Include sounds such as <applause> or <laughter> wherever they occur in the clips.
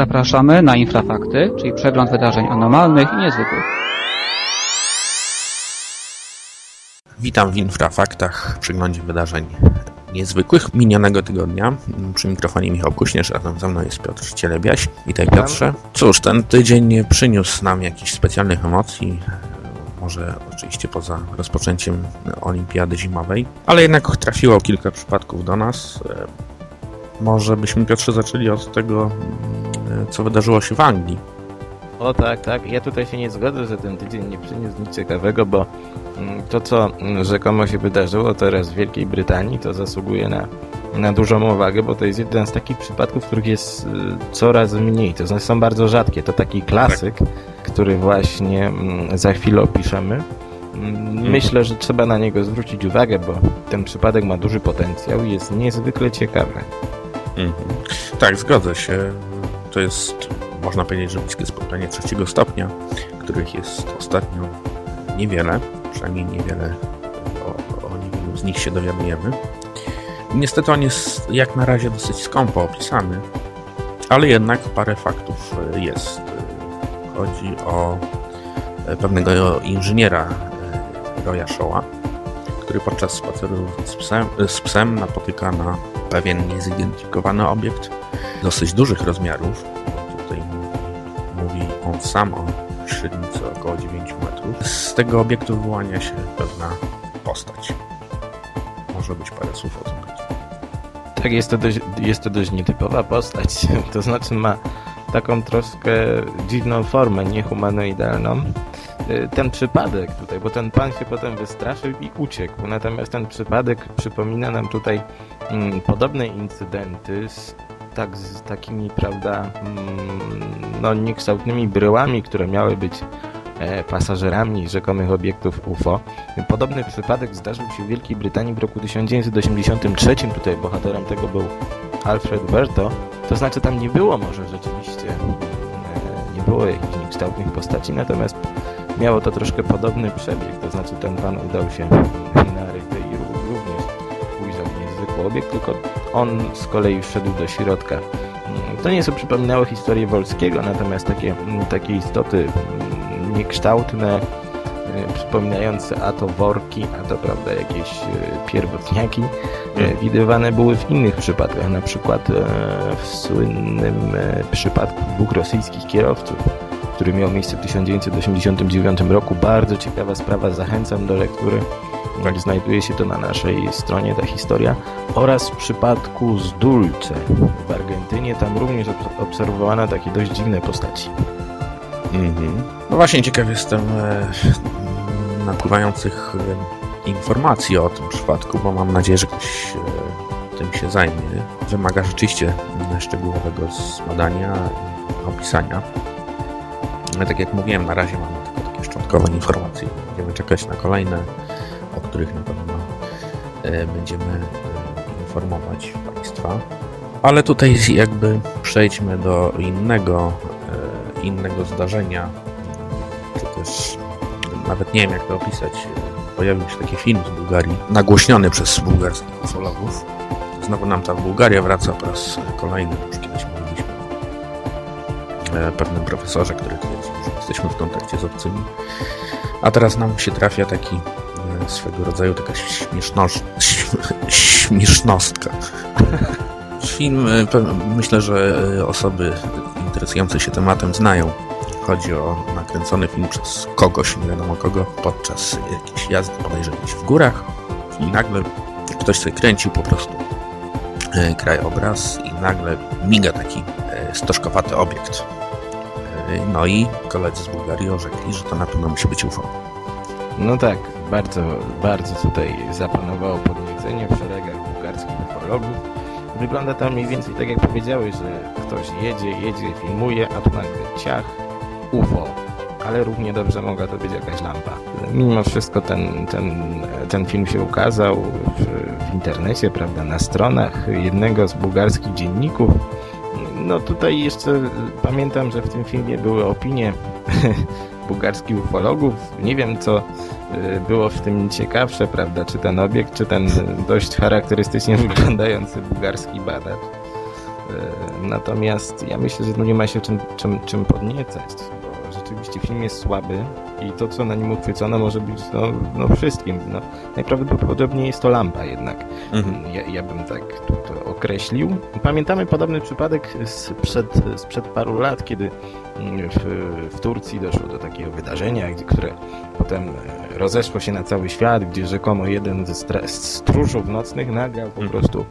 Zapraszamy na Infrafakty, czyli przegląd wydarzeń anormalnych i niezwykłych. Witam w Infrafaktach, w przeglądzie wydarzeń niezwykłych minionego tygodnia. Przy mikrofonie Michał Kuśnierz, a tam ze mną jest Piotr Cielebiaś. Witaj Piotrze. Cóż, ten tydzień nie przyniósł nam jakichś specjalnych emocji, może oczywiście poza rozpoczęciem olimpiady zimowej, ale jednak trafiło kilka przypadków do nas. Może byśmy Piotrze zaczęli od tego, co wydarzyło się w Anglii. O tak, tak. Ja tutaj się nie zgodzę, że ten tydzień nie przyniósł nic ciekawego, bo mm, to, co mm, rzekomo się wydarzyło teraz w Wielkiej Brytanii, to zasługuje na, na dużą uwagę, bo to jest jeden z takich przypadków, których jest y, coraz mniej. To znaczy są bardzo rzadkie. To taki klasyk, który właśnie mm, za chwilę opiszemy. Mhm. Myślę, że trzeba na niego zwrócić uwagę, bo ten przypadek ma duży potencjał i jest niezwykle ciekawy. Mhm. Tak, zgodzę się. To jest można powiedzieć, że bliskie spotkanie trzeciego stopnia, których jest ostatnio niewiele, przynajmniej niewiele o, o niewielu z nich się dowiadujemy. Niestety on jest jak na razie dosyć skąpo opisany, ale jednak parę faktów jest. Chodzi o pewnego inżyniera Roya Showa, który podczas spaceru z psem, z psem napotyka na pewien niezidentyfikowany obiekt dosyć dużych rozmiarów, on sam o średnicy około 9 metrów. Z tego obiektu wyłania się pewna postać. Może być parę słów o tym. Tak, jest to dość, jest to dość nietypowa postać. <laughs> To znaczy ma taką troszkę dziwną formę, niehumanoidalną. Y, ten przypadek tutaj, bo ten pan się potem wystraszył i uciekł. Natomiast ten przypadek przypomina nam tutaj mm, podobne incydenty z tak z takimi, prawda, mm, no niekształtnymi bryłami, które miały być e, pasażerami rzekomych obiektów UFO. Podobny przypadek zdarzył się w Wielkiej Brytanii w roku 1983. Tutaj bohaterem tego był Alfred Berto. To znaczy tam nie było może rzeczywiście, e, nie było jakichś niekształtnych postaci, natomiast miało to troszkę podobny przebieg. To znaczy ten pan udał się na ryby i również ujrzał niezwykły obiekt, tylko on z kolei wszedł do środka. To nieco przypominało historię Wolskiego, natomiast takie, takie istoty mm, niekształtne, e, przypominające a to worki, a to prawda jakieś e, pierwotniaki, e, hmm. widywane były w innych przypadkach, na przykład w słynnym przypadku dwóch rosyjskich kierowców, który miał miejsce w 1989 roku. Bardzo ciekawa sprawa, zachęcam do lektury. Znajduje się to na naszej stronie, ta historia. Oraz w przypadku z Dulce w Argentynie, tam również obserwowano takie dość dziwne postaci. Mhm. No właśnie ciekaw jestem e, napływających e, informacji o tym przypadku, bo mam nadzieję, że ktoś e, tym się zajmie. Wymaga rzeczywiście szczegółowego zbadania opisania. Tak jak mówiłem, na razie mamy tylko takie szczątkowe informacje. Będziemy czekać na kolejne o których na pewno e, będziemy e, informować Państwa. Ale tutaj jakby przejdźmy do innego, e, innego zdarzenia, czy też nawet nie wiem jak to opisać. Pojawił się taki film z Bułgarii, nagłośniony przez bułgarskich ufologów. Znowu nam ta Bułgaria wraca po raz kolejny. Już kiedyś pewnym profesorze, który twierdził, że jesteśmy w kontakcie z obcymi. A teraz nam się trafia taki swego rodzaju taka śmieszność, śmiesznostka. Film, e, myślę, że e, osoby interesujące się tematem znają. Chodzi o nakręcony film przez kogoś, nie wiadomo kogo, podczas jakiejś jazdy, podejrzewam w górach i nagle ktoś sobie kręcił po prostu e, krajobraz i nagle miga taki stożkowaty obiekt. No i koledzy z Bułgarii orzekli, że to na pewno musi być UFO. No tak, bardzo, bardzo tutaj zapanowało podniecenie w szeregach bułgarskich ufologów. Wygląda to mniej więcej tak jak powiedziałeś, że ktoś jedzie, jedzie, filmuje, a tu nagle ciach, UFO. Ale równie dobrze mogła to być jakaś lampa. Mimo wszystko ten, ten, ten film się ukazał w, w internecie, prawda, na stronach jednego z bułgarskich dzienników. No tutaj jeszcze pamiętam, że w tym filmie były opinie <laughs> bułgarskich ufologów. Nie wiem, co y, było w tym ciekawsze, prawda? Czy ten obiekt, czy ten dość charakterystycznie <laughs> wyglądający bułgarski badacz. Natomiast ja myślę, że tu nie ma się czym, czym, czym podniecać, bo rzeczywiście film jest słaby i to, co na nim uchwycono, może być no, no wszystkim. No, najprawdopodobniej jest to lampa jednak. Mhm. Ja, ja bym tak to, określił. Pamiętamy podobny przypadek sprzed, sprzed paru lat, kiedy w, w Turcji doszło do takiego wydarzenia, które potem e, rozeszło się na cały świat, gdzie rzekomo jeden ze stróżów nocnych nagrał po Mhm. prostu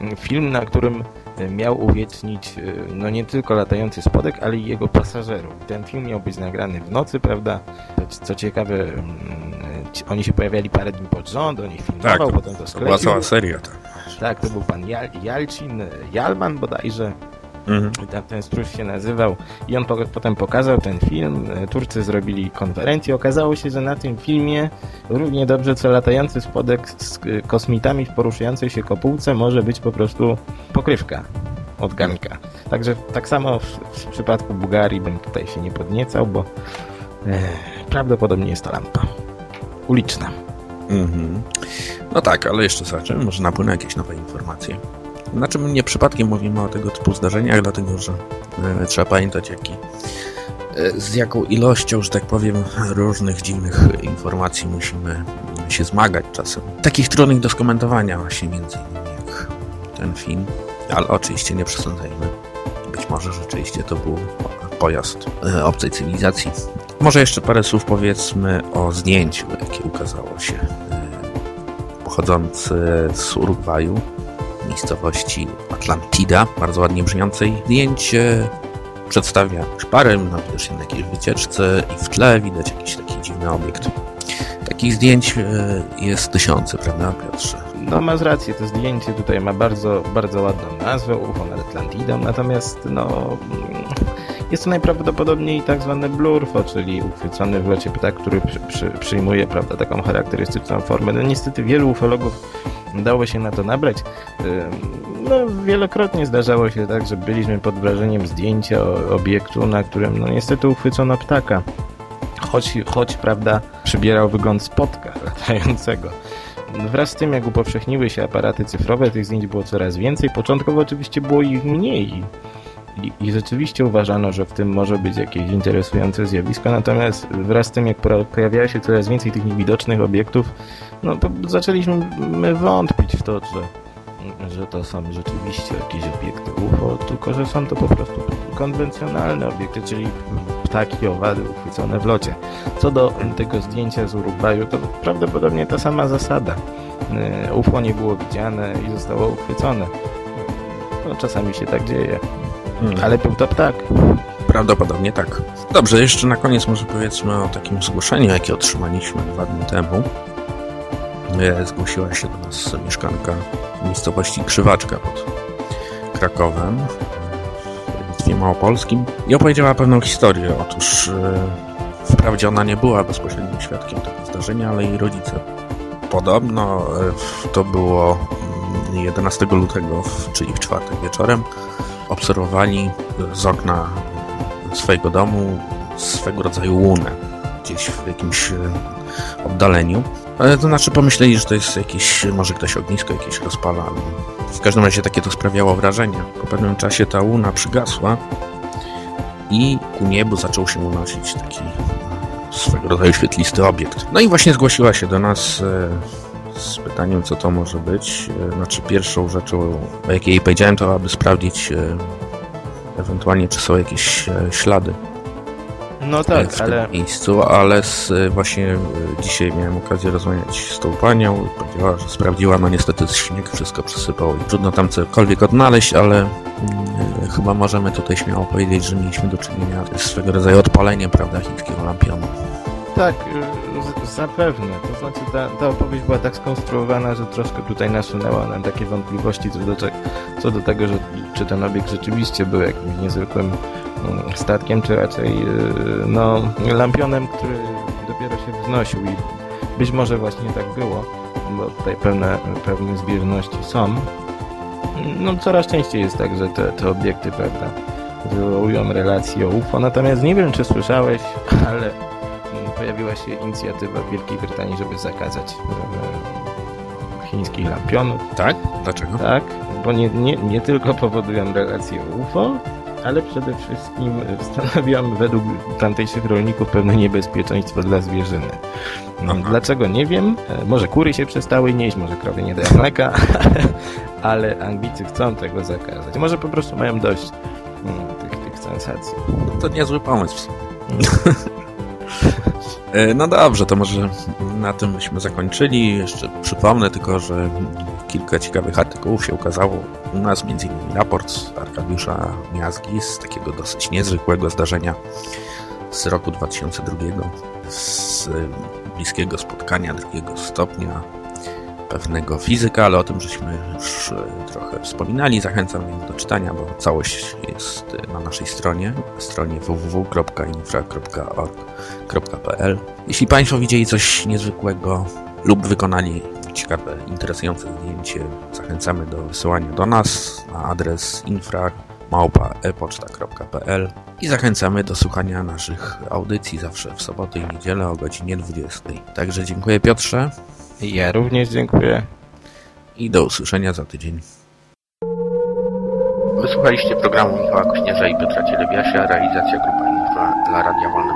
mm, film, na którym e, miał uwiecznić e, no nie tylko latający spodek, ale i jego pasażerów. Ten film miał być nagrany w nocy, prawda? Co, ciekawe, mm, ci- oni się pojawiali parę dni pod rząd, on ich filmował, Tak, to, potem to to sklecił. była cała seria. Tak. Tak, to był pan Jal Jalcin, Jalman bodajże, Mhm. ten stróż się nazywał i on po, potem pokazał ten film, e, Turcy zrobili konferencję, okazało się, że na tym filmie równie dobrze co latający spodek z e, kosmitami w poruszającej się kopułce może być po prostu pokrywka od garnka. Także tak samo w, w przypadku Bułgarii bym tutaj się nie podniecał, bo e, prawdopodobnie jest to lampa uliczna. Mhm. No tak, ale jeszcze zobaczymy, może napłyną jakieś nowe informacje. Znaczy, my nie przypadkiem mówimy o tego typu zdarzeniach, dlatego że e, trzeba pamiętać, jaki, e, z jaką ilością, że tak powiem, różnych dziwnych informacji musimy się zmagać czasem. Takich trudnych do skomentowania właśnie między innymi jak ten film, ale oczywiście nie przesądzajmy. Być może rzeczywiście to był pojazd e, obcej cywilizacji. Może jeszcze parę słów powiedzmy o zdjęciu, jakie ukazało się e, pochodzące z Urugwaju, miejscowości Atlantida, bardzo ładnie brzmiącej. Zdjęcie przedstawia parę, no widocznie na jakiejś wycieczce i w tle widać jakiś taki dziwny obiekt. Takich zdjęć e, jest tysiące, prawda Piotrze? No masz rację, to zdjęcie tutaj ma bardzo, bardzo ładną nazwę, UFO nad Atlantidą, natomiast no mm, jest to najprawdopodobniej tak zwany blurfo, czyli uchwycony w locie ptak, który przy, przy, przyjmuje prawda, taką charakterystyczną formę. No niestety wielu ufologów dało się na to nabrać. No wielokrotnie zdarzało się tak, że byliśmy pod wrażeniem zdjęcia obiektu, na którym no niestety uchwycono ptaka. Choć, choć prawda, przybierał wygląd spotka <laughs> latającego. Wraz z tym, jak upowszechniły się aparaty cyfrowe, tych zdjęć było coraz więcej. Początkowo oczywiście było ich mniej. I, I rzeczywiście uważano, że w tym może być jakieś interesujące zjawisko, natomiast wraz z tym, jak pojawiało się coraz więcej tych niewidocznych obiektów, no zaczęliśmy my wątpić w to, że, że to są rzeczywiście jakieś obiekty UFO, tylko że są to po prostu konwencjonalne obiekty, czyli ptaki, owady uchwycone w locie. Co do tego zdjęcia z Urugwaju, to prawdopodobnie ta sama zasada. E, UFO nie było widziane i zostało uchwycone. No, czasami się tak dzieje, ale był to ptak. Prawdopodobnie tak. Dobrze, jeszcze na koniec może powiedzmy o takim zgłoszeniu, jakie otrzymaliśmy dwa dni temu. E, Zgłosiła się do nas mieszkanka miejscowości Krzywaczka pod Krakowem w województwie małopolskim i opowiedziała pewną historię. Otóż e, wprawdzie ona nie była bezpośrednim świadkiem tego zdarzenia, ale jej rodzice podobno e, to było 11 lutego, czyli w czwartek wieczorem, obserwowali z okna swojego domu swego rodzaju łunę gdzieś w jakimś e, oddaleniu. Ale to znaczy pomyśleli, że to jest jakieś, może ktoś ognisko jakieś rozpala. W każdym razie takie to sprawiało wrażenie. Po pewnym czasie ta łuna przygasła i ku niebu zaczął się unosić taki swego rodzaju świetlisty obiekt. No i właśnie zgłosiła się do nas e, z pytaniem, co to może być. E, Znaczy pierwszą rzeczą, o jakiej powiedziałem, to aby sprawdzić e, ewentualnie, czy są jakieś e, ślady No tak, w ale tym miejscu, ale z, właśnie dzisiaj miałem okazję rozmawiać z tą panią i powiedziała, że sprawdziła, no niestety śnieg wszystko przysypał i trudno tam cokolwiek odnaleźć, ale mm, chyba możemy tutaj śmiało powiedzieć, że mieliśmy do czynienia z swego rodzaju odpaleniem, prawda, chińskiego lampionu. tak, zapewne. To znaczy ta, ta opowieść była tak skonstruowana, że troszkę tutaj nasunęła nam takie wątpliwości co do, co do tego, że czy ten obiekt rzeczywiście był jakimś niezwykłym mm, statkiem, czy raczej y, no, lampionem, który dopiero się wznosił i być może właśnie tak było, bo tutaj pewne, pewne zbieżności są. No coraz częściej jest tak, że te, te obiekty, prawda, wywołują relacje o UFO, natomiast nie wiem, czy słyszałeś, ale pojawiła się inicjatywa w Wielkiej Brytanii, żeby zakazać e, chińskich lampionów, Tak? Dlaczego? tak? bo nie, nie, nie tylko powodują relacje UFO, ale przede wszystkim stanowią według tamtejszych rolników pewne niebezpieczeństwo dla zwierzyny. Aha. Dlaczego nie wiem? E, Może kury się przestały nieść, może krowy nie dają mleka, <laughs> ale Anglicy chcą tego zakazać. Może po prostu mają dość mm, tych, tych sensacji. To niezły pomysł. <laughs> E, No dobrze, to może na tym byśmy zakończyli. Jeszcze przypomnę tylko, że kilka ciekawych artykułów się ukazało u nas, innymi raport Arkadiusza Miazgi z takiego dosyć niezwykłego zdarzenia z roku 2002, z bliskiego spotkania drugiego stopnia pewnego fizyka, ale o tym żeśmy już e, trochę wspominali. Zachęcam więc do czytania, bo całość jest e, na naszej stronie, stronie www.infra.org.pl. Jeśli Państwo widzieli coś niezwykłego lub wykonali ciekawe, interesujące zdjęcie, zachęcamy do wysyłania do nas na adres infra.epoczta.pl i zachęcamy do słuchania naszych audycji zawsze w sobotę i niedzielę o godzinie 20. Także dziękuję Piotrze Ja również dziękuję. i do usłyszenia za tydzień. Wysłuchaliście programu Michała Kośnierza i Piotra Cielebiasia, realizacja Grupa Infra dla Radia Wolna.